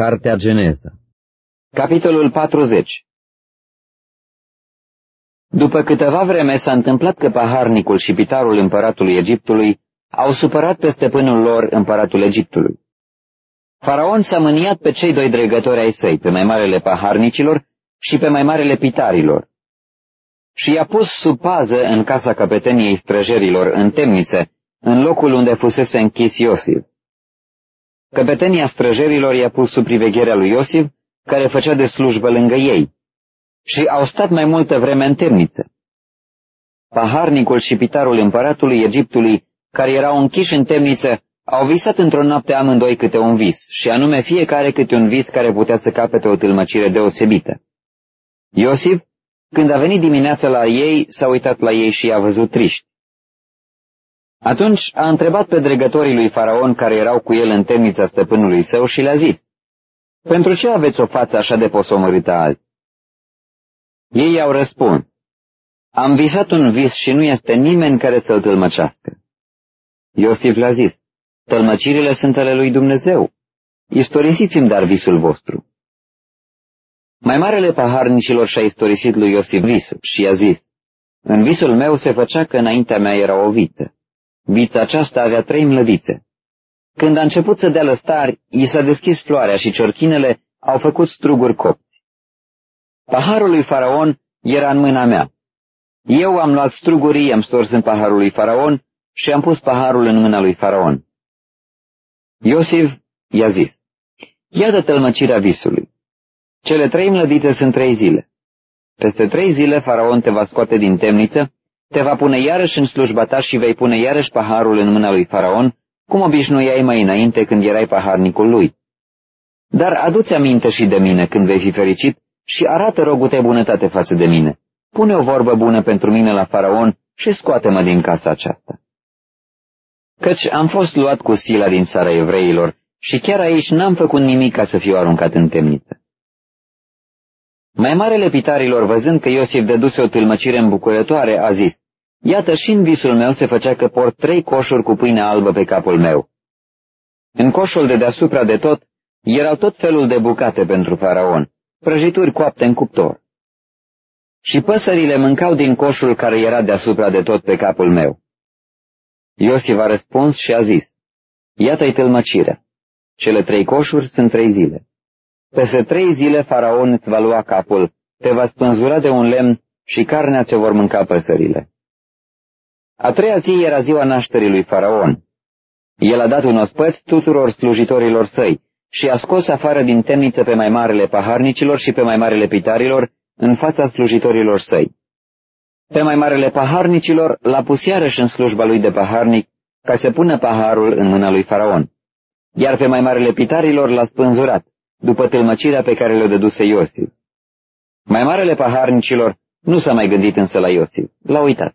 Cartea Geneza Capitolul 40 După câteva vreme s-a întâmplat că paharnicul și pitarul împăratului Egiptului au supărat pe stăpânul lor împăratul Egiptului. Faraon s-a mâniat pe cei doi dregători ai săi, pe mai marele paharnicilor și pe mai marele pitarilor. Și i-a pus sub pază în casa capeteniei străjerilor în temnițe, în locul unde fusese închis Iosif. Căpetenia străjerilor i-a pus sub privegherea lui Iosif, care făcea de slujbă lângă ei, și au stat mai multă vreme în temniță. Paharnicul și pitarul împăratului Egiptului, care erau închiși în temniță, au visat într-o noapte amândoi câte un vis, și anume fiecare câte un vis care putea să capete o tâlmăcire deosebită. Iosif, când a venit dimineața la ei, s-a uitat la ei și i-a văzut triști. Atunci a întrebat pe dregătorii lui Faraon care erau cu el în temnița stăpânului său și le-a zis, Pentru ce aveți o față așa de posomorâtă azi? Ei au răspuns, Am visat un vis și nu este nimeni care să-l tălmăcească. Iosif le-a zis, Tălmăcirile sunt ale lui Dumnezeu. Istorisiți-mi dar visul vostru. Mai marele paharnicilor și-a istorisit lui Iosif visul și i-a zis, În visul meu se făcea că înaintea mea era o viță. Vița aceasta avea trei mlădițe. Când a început să dea lăstari, i s-a deschis floarea și ciorchinele au făcut struguri copți. Paharul lui Faraon era în mâna mea. Eu am luat strugurii, am stors în paharul lui Faraon și am pus paharul în mâna lui Faraon. Iosif i-a zis, Iată tălmăcirea visului. Cele trei mlădite sunt trei zile. Peste trei zile Faraon te va scoate din temniță te va pune iarăși în slujba ta și vei pune iarăși paharul în mâna lui Faraon, cum obișnuiai mai înainte când erai paharnicul lui. Dar adu-ți aminte și de mine când vei fi fericit și arată rogute bunătate față de mine. Pune o vorbă bună pentru mine la Faraon și scoate-mă din casa aceasta. Căci am fost luat cu sila din țara evreilor și chiar aici n-am făcut nimic ca să fiu aruncat în temniță. Mai marele pitarilor, văzând că Iosif dăduse o tâlmăcire îmbucurătoare, a zis, Iată și în visul meu se făcea că port trei coșuri cu pâine albă pe capul meu. În coșul de deasupra de tot erau tot felul de bucate pentru faraon, prăjituri coapte în cuptor. Și păsările mâncau din coșul care era deasupra de tot pe capul meu. Iosif a răspuns și a zis, Iată-i tâlmăcirea. Cele trei coșuri sunt trei zile. Peste trei zile faraon îți va lua capul, te va spânzura de un lemn și carnea ce vor mânca păsările. A treia zi era ziua nașterii lui Faraon. El a dat un ospăț tuturor slujitorilor săi și a scos afară din temniță pe mai marele paharnicilor și pe mai marele pitarilor în fața slujitorilor săi. Pe mai marele paharnicilor l-a pus iarăși în slujba lui de paharnic ca să pună paharul în mâna lui Faraon, iar pe mai marele pitarilor l-a spânzurat, după tâlmăcirea pe care le-o dăduse Iosif. Mai marele paharnicilor nu s-a mai gândit însă la Iosif, l-a uitat.